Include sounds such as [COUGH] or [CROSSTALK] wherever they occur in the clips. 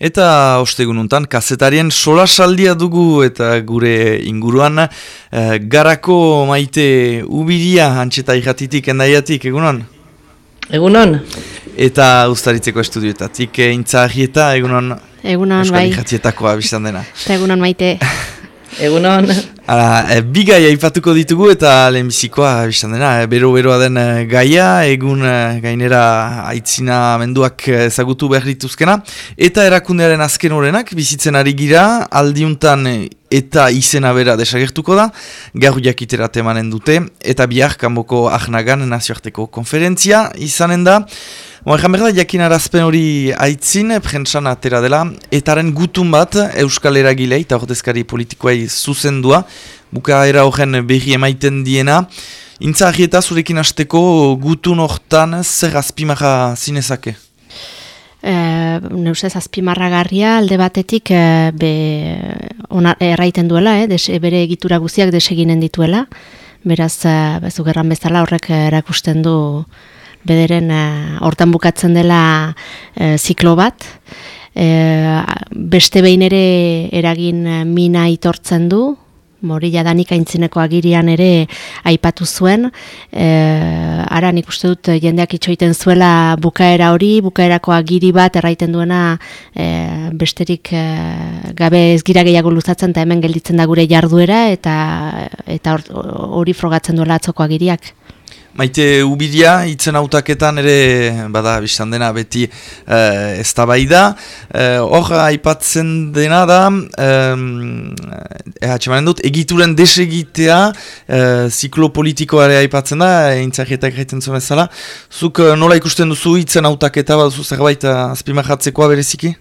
Eta ostegun untan, kazetarien sola saldia dugu eta gure inguruan eh, garako maite ubiria antxeta ikatitik endaiatik, egunon? Egunon. Eta ustaritzeko estudioetatik, e, intzahieta, egunon? Egunon, bai. Euskal ikatietakoa biztan dena. Eta egunon maite. [LAUGHS] Egunon. Ara, e, bi gaia ipatuko ditugu eta lehenbizikoa biztan dena. E, Bero-beroa den e, gaia, egun gainera aitzina menduak ezagutu behar dituzkena. Eta erakundearen azken horrenak, bizitzen ari gira, aldiuntan eta izena bera desagertuko da, gaur jakitera temanen dute, eta bihar kanboko ahnagan nazioarteko konferentzia izanen da. Moeran behar da, jakin arazpen hori aitzin, prentsan atera dela, etaren gutun bat Euskal Eragilei, eta ordezkari politikoai zuzendua, buka era horren berri emaiten diena, Intza ahieta zurekin hasteko gutun hortan zer azpimaja zinezake? E, Neusez azpimarragarria alde batetik e, be, ona, erraiten duela, eh, des, bere egitura guziak deseginen dituela, beraz, e, bezu gerran bezala horrek erakusten du bederen e, hortan bukatzen dela e, ziklo bat, e, beste behin ere eragin mina itortzen du, Mori jadanik aintzineko agirian ere aipatu zuen, e, ara nik uste dut jendeak itxoiten zuela bukaera hori, bukaerako agiri bat erraiten duena e, besterik e, gabe ez gira gehiago luzatzen eta hemen gelditzen da gure jarduera eta eta hori frogatzen duela atzoko agiriak. Maite ubidia, itzen autaketan ere, bada, biztan dena, beti uh, ez da. Hor, aipatzen dena da, um, dut, egituren desegitea, uh, ziklo politikoare aipatzen da, intzakietak gaiten zuen bezala. Zuk nola ikusten duzu itzen autaketa, bat duzu zerbait azpimahatzekoa bereziki?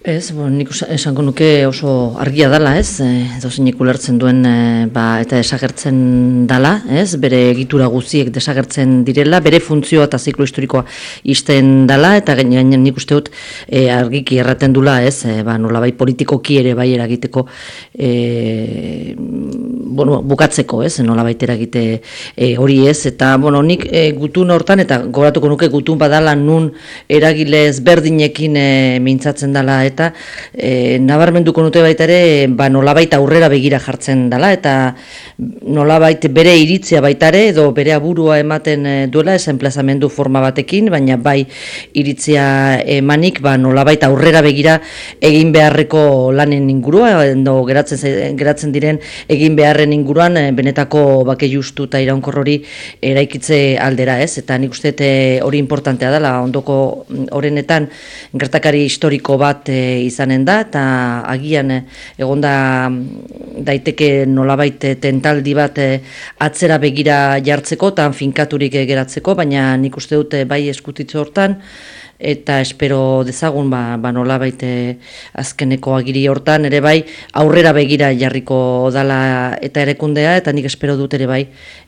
Ez, bo, nik esango nuke oso argia dala, ez, zeinik ulertzen duen e, ba, eta desagertzen dala, ez, bere egitura guziek desagertzen direla, bere funtzioa eta ziklo historikoa izten dala, eta gainen nik uste dut e, argiki erraten dula, ez, e, ba, nola bai politikoki ere bai eragiteko, e, bueno, bukatzeko, ez, nola baitera eragite e, hori ez, eta, bueno, nik e, gutun hortan, eta goratuko nuke gutun badala nun eragile ezberdinekin e, mintzatzen dala, eta e, nabarmenduko nute baita ere ba, nolabait aurrera begira jartzen dela eta nolabait bere iritzia baita ere edo bere aburua ematen e, duela esen plazamendu forma batekin, baina bai iritzia emanik ba, nolabait aurrera begira egin beharreko lanen ingurua edo geratzen, geratzen diren egin beharren inguruan e, benetako bake justu eta iraunkor hori eraikitze aldera ez? Eta nik uste hori importantea dela. Ondoko horrenetan gertakari historiko bat e, izanen da eta agian eh, egonda mm, daiteke nolabait eh, tentaldi bat eh, atzera begira jartzeko eta finkaturik geratzeko, baina nik uste dute bai eskutitze hortan eta espero dezagun ba, ba nolabait azkeneko agiri hortan ere bai aurrera begira jarriko dala eta erekundea eta nik espero dut ere bai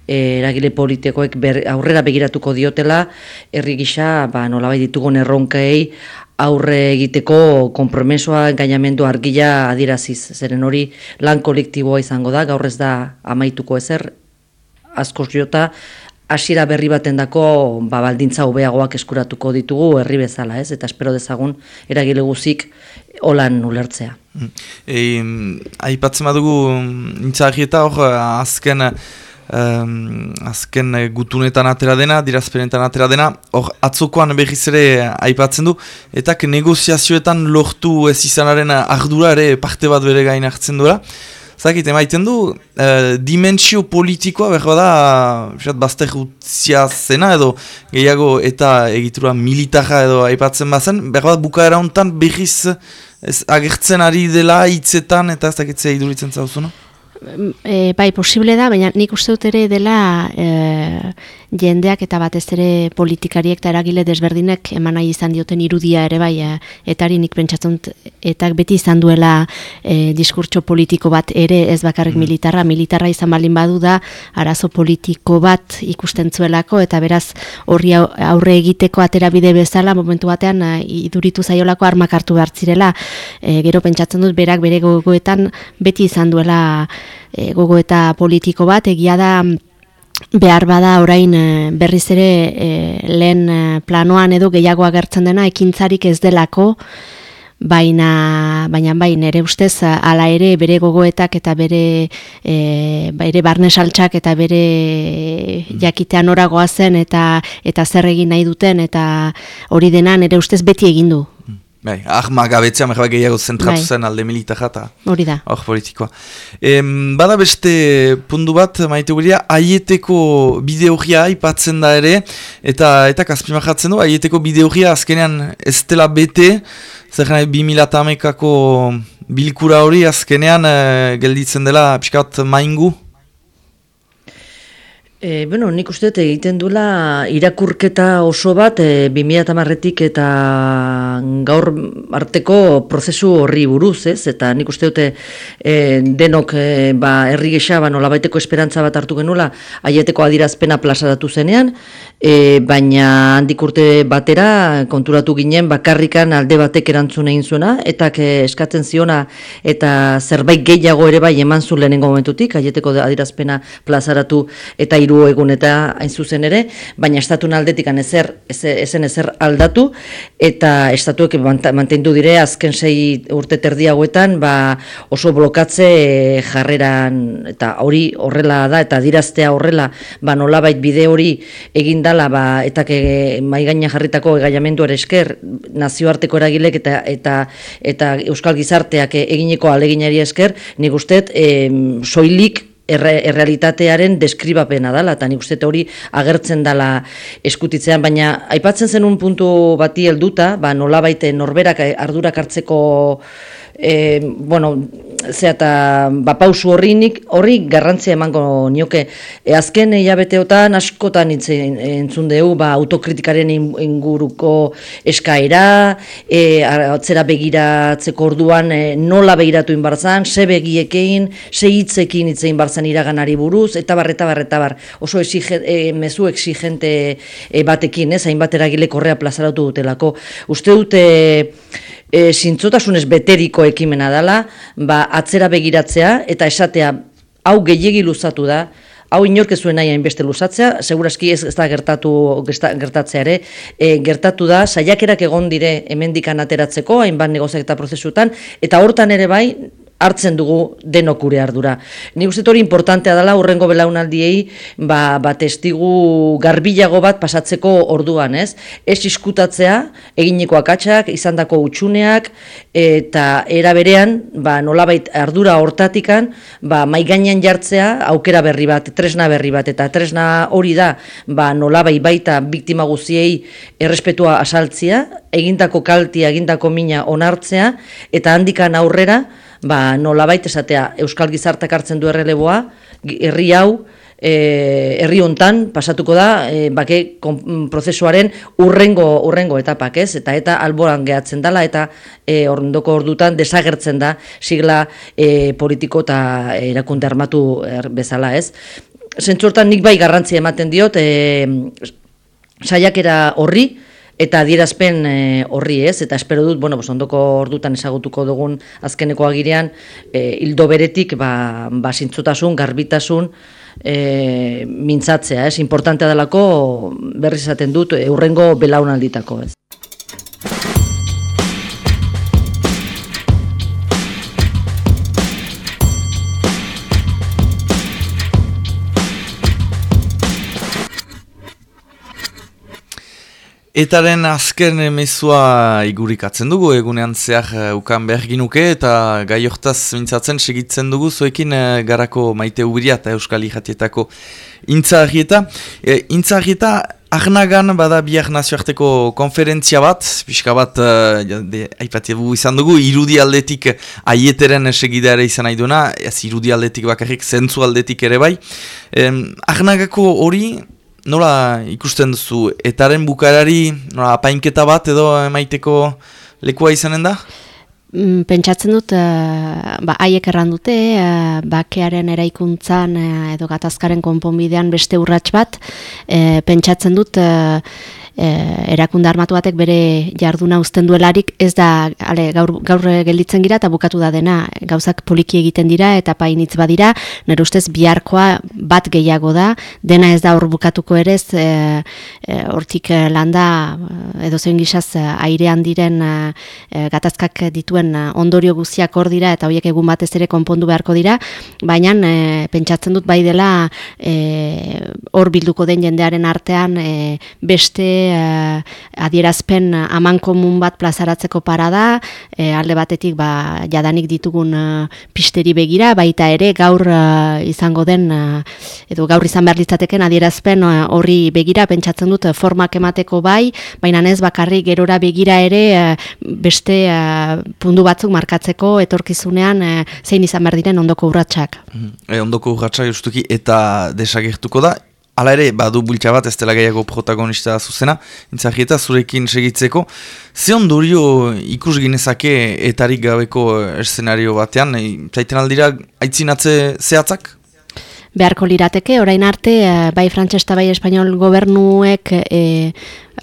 eragile politikoek aurrera begiratuko diotela herri gisa ba nolabait ditugun erronkei aurre egiteko konpromesoa engainamendu argila adiraziz. Zeren hori lan kolektiboa izango da, gaur ez da amaituko ezer, askoz jota, hasiera berri baten dako ba, baldintza hobeagoak eskuratuko ditugu herri bezala, ez? Eta espero dezagun eragile guzik holan ulertzea. E, aipatzen badugu, nintzagieta hor, azken um, azken gutunetan atera dena, dirazpenetan atera dena, hor atzokoan behiz ere aipatzen du, eta negoziazioetan lortu ez izanaren ardura ere parte bat bere gain hartzen duela. Zakit, emaiten du, uh, dimentsio politikoa behar da, fisat, bazter utzia zena edo gehiago eta egitura militarra edo aipatzen bazen, behar da bukaera honetan behiz agertzen ari dela hitzetan eta ez dakitzea iduritzen zauzuna? E, bai posible da, baina nik uste dut ere dela e, jendeak eta batez ere politikariek eta eragile desberdinek eman nahi izan dioten irudia ere bai, e, eta nik pentsatzen eta beti izan duela e, diskurtso politiko bat ere ez bakarrik mm. militarra, militarra izan balin badu da arazo politiko bat ikusten zuelako eta beraz horri aurre egiteko aterabide bezala momentu batean e, iduritu zaiolako armak hartu behartzirela e, gero pentsatzen dut berak bere gogoetan beti izan duela e, gogo eta politiko bat, egia da behar bada orain e, berriz ere e, lehen e, planoan edo gehiago agertzen dena ekintzarik ez delako baina baina bai nere ustez hala ere bere gogoetak eta bere e, bere barnesaltsak eta bere jakitean oragoa zen eta eta zer egin nahi duten eta hori dena nere ustez beti egin du. Bai, ahma gabetzea mehba gehiago zentratu bai. zen alde militarra eta hori da. Hor politikoa. bada beste pundu bat, maite guria, aieteko bideogia ipatzen da ere, eta eta jatzen du, aieteko bideogia azkenean ez dela bete, zer nahi 2000 bilkura hori azkenean e, gelditzen dela pixkat maingu, E, bueno, nik uste egiten dula irakurketa oso bat e, 2008 eta gaur arteko prozesu horri buruz, ez? Eta nik uste dute e, denok e, ba, herri gesa ba, nolabaiteko esperantza bat hartu genula aieteko adirazpena plazaratu zenean, e, baina handik urte batera konturatu ginen bakarrikan alde batek erantzun egin zuena, eta eskatzen ziona eta zerbait gehiago ere bai eman zu lehenengo momentutik, aieteko adirazpena plazaratu eta hiru egun eta hain zuzen ere, baina estatun aldetik ezer, ezen ezer aldatu, eta estatuek mantendu dire azken sei urte terdiagoetan ba, oso blokatze jarreran, eta hori horrela da, eta diraztea horrela, ba, nolabait bide hori egindala, ba, eta maigaina jarritako egaiamendu esker, nazioarteko eragilek eta, eta, eta euskal gizarteak egineko aleginari esker, nik uste, soilik errealitatearen deskribapena dela, eta nik uste hori agertzen dela eskutitzean, baina aipatzen zen un puntu bati helduta, ba, nola baite norberak ardurak hartzeko e, bueno, ze eta ba, pausu horri horri garrantzia emango nioke. E, azken hilabeteotan askotan itzen entzun dugu ba, autokritikaren inguruko eskaera, e, atzera begiratzeko orduan e, nola begiratu inbarzan, ze begiekein, ze hitzekin itzein barzan iraganari buruz, eta bar, eta bar, eta bar, oso exige, e, mezu exigente e, batekin, ez, hainbat eragile korrea plazaratu dutelako. Uste dute, e, zintzotasunez beteriko ekimena dela, ba, atzera begiratzea eta esatea hau gehiegi luzatu da, hau inork zuen nahi hainbeste luzatzea, seguraski ez, ez da gertatu gertatzea ere, e, gertatu da, saiakerak egon dire hemendikan ateratzeko, hainbat negoziak eta prozesutan, eta hortan ere bai, hartzen dugu denokure ardura. Ni uste hori importantea dela urrengo belaunaldiei ba, ba testigu garbilago bat pasatzeko orduan, ez? Ez iskutatzea, egineko akatsak, izandako utxuneak, eta era berean, ba, nolabait ardura hortatikan, ba, maiganean jartzea, aukera berri bat, tresna berri bat, eta tresna hori da, ba, nolabait baita biktima guziei errespetua asaltzia, egindako kaltia, egindako mina onartzea, eta handikan aurrera, ba, nola baita esatea Euskal Gizartak hartzen du erreleboa, herri hau, e, herri hontan pasatuko da e, bake prozesuaren urrengo urrengo etapak, ez? Eta eta alboran gehatzen dala eta e, orndoko ordutan desagertzen da sigla e, politiko eta erakunde armatu er, bezala, ez? Zentzortan nik bai garrantzia ematen diot e, saiakera horri, eta adierazpen e, horri ez, eta espero dut, bueno, ondoko ordutan ezagutuko dugun azkeneko agirean, e, hildo beretik, ba, ba zintzotasun, garbitasun, e, mintzatzea, ez, importantea delako berri izaten dut, eurrengo belaunalditako, ez. Etaren azken emezua igurikatzen dugu, egunean zehar uh, ukan behar ginuke, eta gai hortaz mintzatzen segitzen dugu, zoekin uh, garako maite ubiria eta euskal ihatietako intzahieta. E, intzahieta, Arnagan bada biak nazioarteko konferentzia bat, pixka bat, uh, izan dugu, irudi aldetik aieteren segidare izan nahi duena, ez irudi aldetik bakarrik, zentzu aldetik ere bai. Um, Arnagako hori, nola ikusten duzu, etaren bukarari nola apainketa bat edo emaiteko lekua izanen da? Mm, pentsatzen dut, uh, ba, haiek erran dute, uh, bakearen eraikuntzan uh, edo gatazkaren konponbidean beste urrats bat, pentsatzen dut, uh, erakunde armatu batek bere jarduna uzten duelarik ez da ale, gaur, gaur gelditzen gira eta bukatu da dena. Gauzak poliki egiten dira eta painitz badira. Nire ustez biharkoa bat gehiago da. Dena ez da hor bukatuko ere ez e, hortik landa edo zein gizaz airean diren e, gatazkak dituen ondorio guziak hor dira eta horiek egun batez ere konpondu beharko dira. Baina pentsatzen dut bai dela hor bilduko den jendearen artean beste adierazpen aman komun bat plazaratzeko parada, e, alde batetik ba, jadanik ditugun uh, pisteri begira, baita ere gaur uh, izango den, edo gaur izan behar litzateken adierazpen horri begira, pentsatzen dut formak emateko bai, baina ez bakarri gerora begira ere beste uh, pundu batzuk markatzeko etorkizunean zein izan behar diren ondoko urratsak. E, ondoko urratsak justuki eta desagertuko da, Hala ere, badu bultza bat, ez dela gehiago protagonista zuzena, entzahieta zurekin segitzeko. Ze ondorio ikus ginezake etarik gabeko eszenario batean, zaiten aldira aitzinatze zehatzak? Beharko lirateke, orain arte, eh, bai frantzesta bai espanol gobernuek e,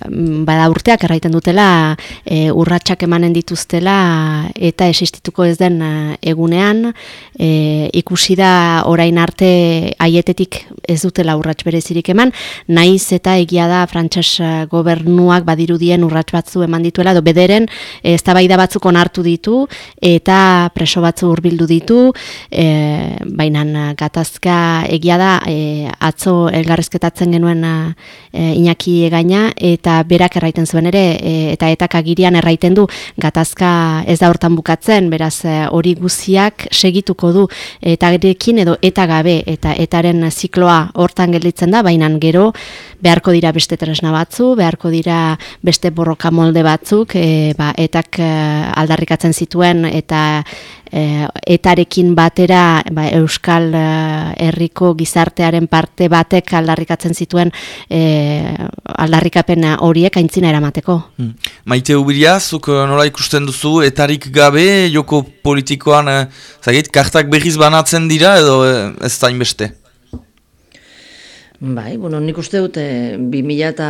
bada urteak erraiten dutela e, urratsak emanen dituztela eta existituko ez den e, egunean e, ikusi da orain arte haietetik ez dutela urrats berezirik eman naiz eta egia da frantses gobernuak badirudien urrats batzu eman dituela edo bederen eztabaida batzuk onartu ditu eta preso batzu hurbildu ditu e, bainan gatazka egia da e, atzo elgarrezketatzen genuen e, Iñaki egaina eta berak erraiten zuen ere e, eta etak agirian erraiten du. Gatazka ez da hortan bukatzen beraz e, hori guziak segituko du eta gerekin edo eta gabe eta etaren zikloa hortan gelditzen da baina gero beharko dira beste tresna batzu beharko dira beste borroka molde batzuk e, ba, etak e, aldarrikatzen zituen eta e, etarekin batera ba, Euskal Herriko gizartearen parte batek aldarrikatzen zituen e, aldarrikapena horiek aintzina eramateko. Hmm. Maite Ubiria, zuk eh, nola ikusten duzu, etarik gabe, joko politikoan, e, kartak behiz banatzen dira edo e, ez da inbeste? Bai, bueno, nik uste dute, 2000 eta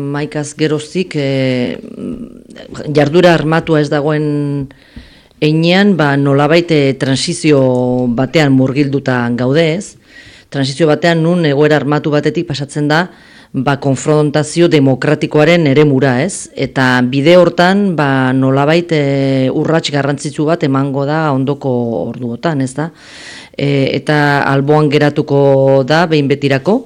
maikaz geroztik, e, jardura armatua ez dagoen einean, ba, nola baite transizio batean murgilduta gaudez, transizio batean nun egoera armatu batetik pasatzen da, ba, konfrontazio demokratikoaren ere mura, ez? Eta bide hortan, ba, nolabait e, urrats garrantzitsu bat emango da ondoko orduotan, ez da? E, eta alboan geratuko da, behin betirako,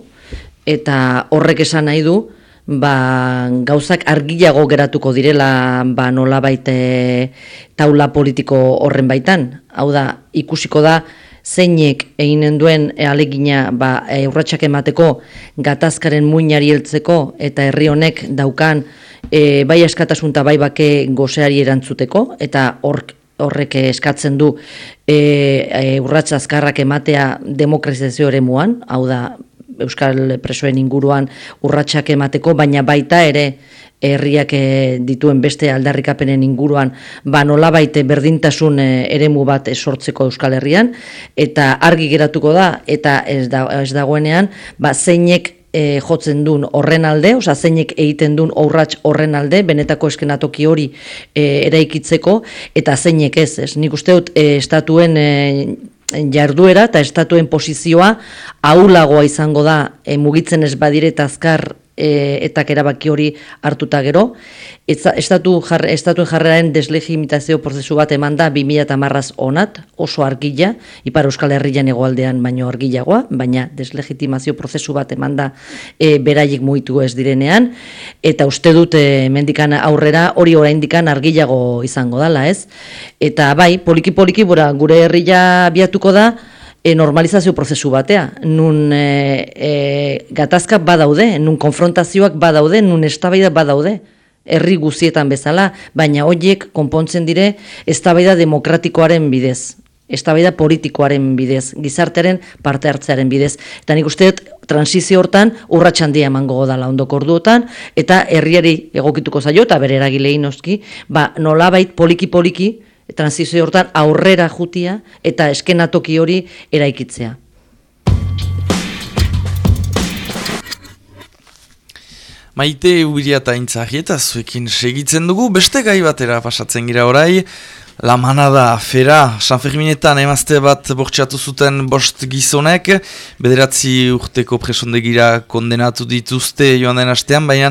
eta horrek esan nahi du, ba, gauzak argilago geratuko direla ba, nolabait e, taula politiko horren baitan. Hau da, ikusiko da, zeinek eginen duen alegina ba, urratsak emateko gatazkaren muinari heltzeko eta herri honek daukan e, bai eskatasunta bai bake gozeari erantzuteko eta hor horrek eskatzen du e, e, urratsa azkarrak ematea demokrazizazio ere muan, hau da Euskal presoen inguruan urratsak emateko, baina baita ere herriak e, dituen beste aldarrikapenen inguruan ba nolabait berdintasun e, eremu bat sortzeko Euskal Herrian eta argi geratuko da eta ez da ez dagoenean ba zeinek e, jotzen duen horren alde, oza, zeinek egiten duen aurrats horren alde, benetako eskenatoki hori e, eraikitzeko, eta zeinek ez, ez. Nik uste dut, e, estatuen e, jarduera eta estatuen posizioa aulagoa izango da e, mugitzen ez badire azkar e, eta erabaki hori hartuta gero. estatu jar, estatuen jarreraren deslegimitazio prozesu bat eman da 2000 marraz onat, oso argila, Ipar Euskal Herrian egoaldean baino argilagoa, baina deslegitimazio prozesu bat eman da e, beraiek muitu ez direnean, eta uste dut e, mendikan aurrera hori oraindikan argilago izango dala, ez? Eta bai, poliki-poliki gure herria biatuko da, e, normalizazio prozesu batea, nun e, e, gatazka badaude, nun konfrontazioak badaude, nun estabaida badaude, herri guzietan bezala, baina horiek konpontzen dire eztabaida demokratikoaren bidez, eztabaida politikoaren bidez, gizartearen parte hartzearen bidez. Eta nik uste transizio hortan urratxan dia emango dala ondoko orduotan, eta herriari egokituko zaio, eta bere eragilein noski, ba, nolabait poliki-poliki, transizio hortan aurrera jutia eta eskenatoki hori eraikitzea. Maite ubiria eta intzahieta zuekin segitzen dugu, beste gai batera pasatzen gira orai, La manada afera, San Ferminetan emazte bat bortxatu zuten bost gizonek, bederatzi urteko presondegira kondenatu dituzte joan den astean, baina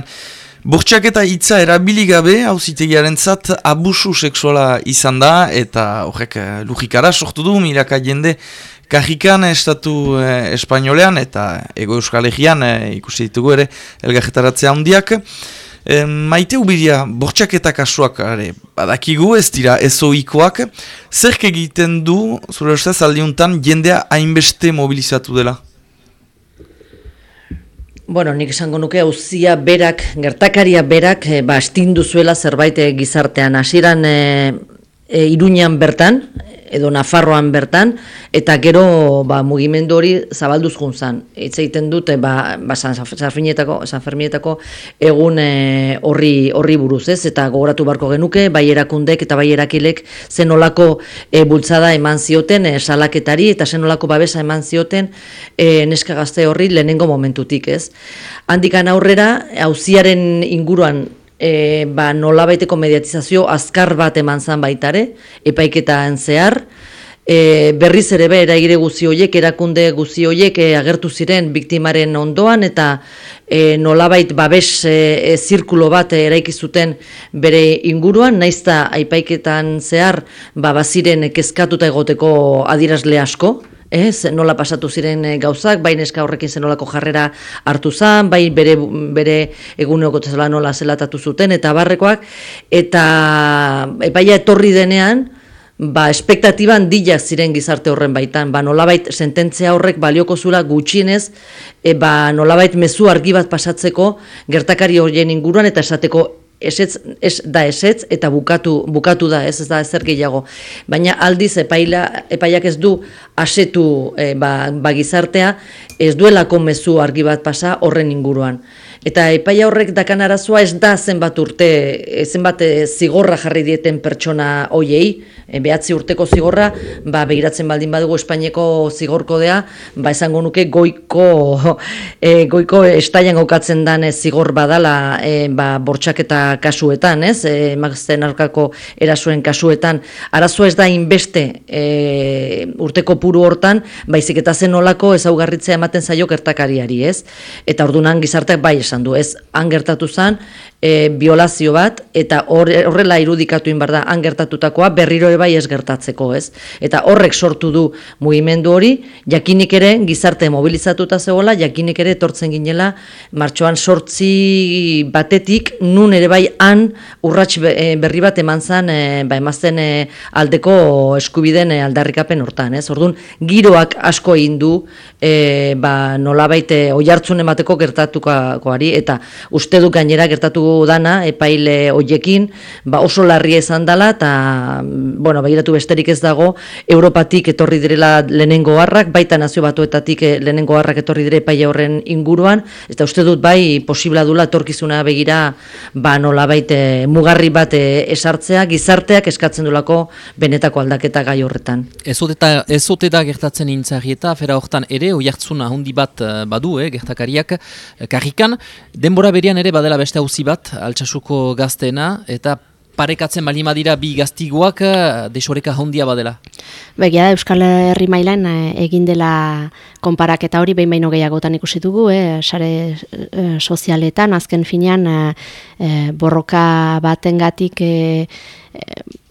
bortxak eta hitza erabiligabe hauzitegiaren zat abusu seksuala izan da, eta horrek eh, lujikara sortu du, milaka jende kajikan estatu eh, espainolean eta ego euskal eh, ikusi ditugu ere elgajetaratzea handiak. E, maite ubiria, bortxak eta kasuak, are, badakigu ez dira ezoikoak, zerk egiten du, zure ustez aldiuntan, jendea hainbeste mobilizatu dela? Bueno, nik esango nuke hauzia berak, gertakaria berak, e, ba, astindu zuela zerbait eh, gizartean. Hasiran e, e, Iruñan bertan, edo Nafarroan bertan, eta gero ba, mugimendu hori zabalduz juntzan. Itz egiten dute, ba, ba, San, Fermietako, egun e, horri, horri buruz, ez? Eta gogoratu barko genuke, bai erakundek eta bai erakilek zenolako e, bultzada eman zioten e, salaketari, eta zenolako babesa eman zioten e, neska gazte horri lehenengo momentutik, ez? Handikan aurrera, hauziaren inguruan e, ba, nolabaiteko mediatizazio azkar bat eman zan baitare, epaiketaan zehar, e, berriz ere be, eraigire guzi horiek, erakunde guzi horiek e, agertu ziren biktimaren ondoan, eta e, nolabait babes e, e, zirkulo bat eraiki zuten bere inguruan, naizta aipaiketan zehar, ba, baziren kezkatuta egoteko adirazle asko, ez, nola pasatu ziren eh, gauzak, bai neska horrekin zen nolako jarrera hartu zan, bai bere, bere eguneoko zela nola zelatatu zuten, eta barrekoak, eta epaia etorri denean, ba, espektatiban dilak ziren gizarte horren baitan, ba, nolabait sententzia horrek balioko zula gutxienez, e, ba, nolabait mezu argi bat pasatzeko gertakari horien inguruan, eta esateko esetz, es, da esetz eta bukatu, bukatu da, ez, ez da ezer gehiago. Baina aldiz epaila, epaiak ez du asetu e, ba, ba gizartea, ez duelako mezu argi bat pasa horren inguruan. Eta epaia horrek dakan arazoa ez da zenbat urte, eh, zenbat eh, zigorra jarri dieten pertsona hoiei, e, behatzi urteko zigorra, ba, behiratzen baldin badugu Espainieko zigorkodea, ba, esango nuke goiko, [LAUGHS] e, goiko estaian gokatzen dan zigor badala e, ba, bortxaketa kasuetan, ez? E, magazten arkako erasuen kasuetan, arazoa ez da inbeste e, urteko puru hortan, baizik eta zen olako ezaugarritzea ematen zaio gertakariari, ez? Eta ordunan gizarteak bai esan du, ez han gertatu zen, e, biolazio bat, eta horrela irudikatu inbar da, han gertatutakoa berriro ere bai ez gertatzeko, ez? Eta horrek sortu du mugimendu hori, jakinik ere gizarte mobilizatuta zegoela, jakinik ere etortzen ginela, martxoan sortzi batetik, nun ere bai han urrats e, berri bat eman zen, e, ba, emazten e, aldeko eskubiden e, aldarrikapen hortan, ez? Orduan, giroak asko egin du, e, ba, nolabait oi hartzun emateko gertatukoari, eta uste du gainera gertatu dana epaile hoiekin, ba oso larria izan dela eta bueno, begiratu besterik ez dago Europatik etorri direla lehenengo harrak, baita nazio batuetatik eh, lehenengo harrak etorri dire epaile horren inguruan, eta uste dut bai posibla dula etorkizuna begira ba nolabait eh, mugarri bat eh, esartzea, gizarteak eskatzen dulako benetako aldaketa gai horretan. Ez ote da gertatzen intzarieta, fera hortan ere, oi hartzuna hundi bat badu, eh, gertakariak, karrikan, denbora berian ere badela beste hauzi bat, altsasuko gaztena, eta parekatzen balima dira bi gaztiguak eh, desoreka hondia badela. Begia Euskal Herri mailan eh, egin dela konparaketa hori behin baino gehiagotan ikusi dugu, eh, sare eh, sozialetan, azken finean eh, borroka batengatik eh,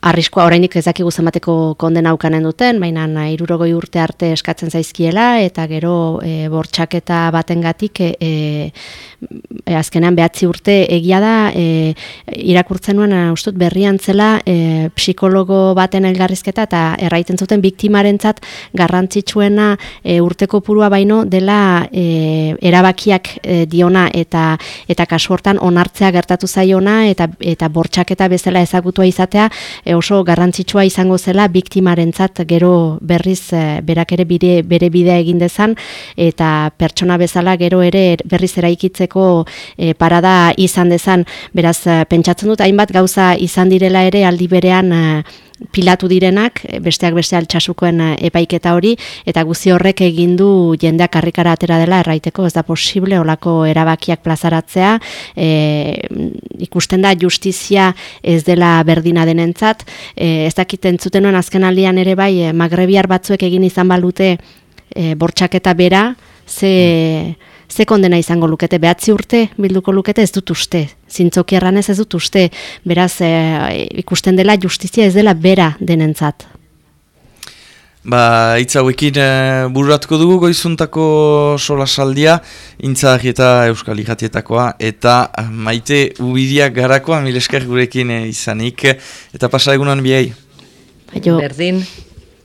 arriskoa orainik ez dakigu zenbateko kondena aukanen duten, baina irurogoi urte arte eskatzen zaizkiela, eta gero e, bortxaketa batengatik e, e, azkenean behatzi urte egia da, e, irakurtzen nuen, ustut berrian zela, e, psikologo baten elgarrizketa, eta erraiten zuten biktimarentzat garrantzitsuena e, urteko purua baino dela e, erabakiak e, diona, eta eta kasu hortan onartzea gertatu zaiona, eta, eta bortxaketa bezala ezagutua izatea, oso garrantzitsua izango zela biktimarentzat gero berriz e, berak ere bide, bere bidea egin dezan eta pertsona bezala gero ere berriz eraikitzeko e, parada izan dezan. Beraz e, pentsatzen dut hainbat gauza izan direla ere aldi berean pilatu direnak, besteak beste altxasukoen epaiketa hori, eta guzi horrek egin du jendeak karrikara atera dela erraiteko, ez da posible olako erabakiak plazaratzea, e, ikusten da justizia ez dela berdina denentzat, e, ez dakiten zutenuen azken aldian ere bai, magrebiar batzuek egin izan balute e, bortxaketa bera, ze ze kondena izango lukete, behatzi urte bilduko lukete ez dut uste, zintzoki erranez ez dut uste, beraz e, ikusten dela justizia ez dela bera denentzat. Ba, itza hauekin e, burratuko dugu goizuntako sola saldia, intza eta euskal ikatietakoa, eta maite ubidiak garakoa, milesker gurekin e, izanik, eta pasa egunan biai. Berdin.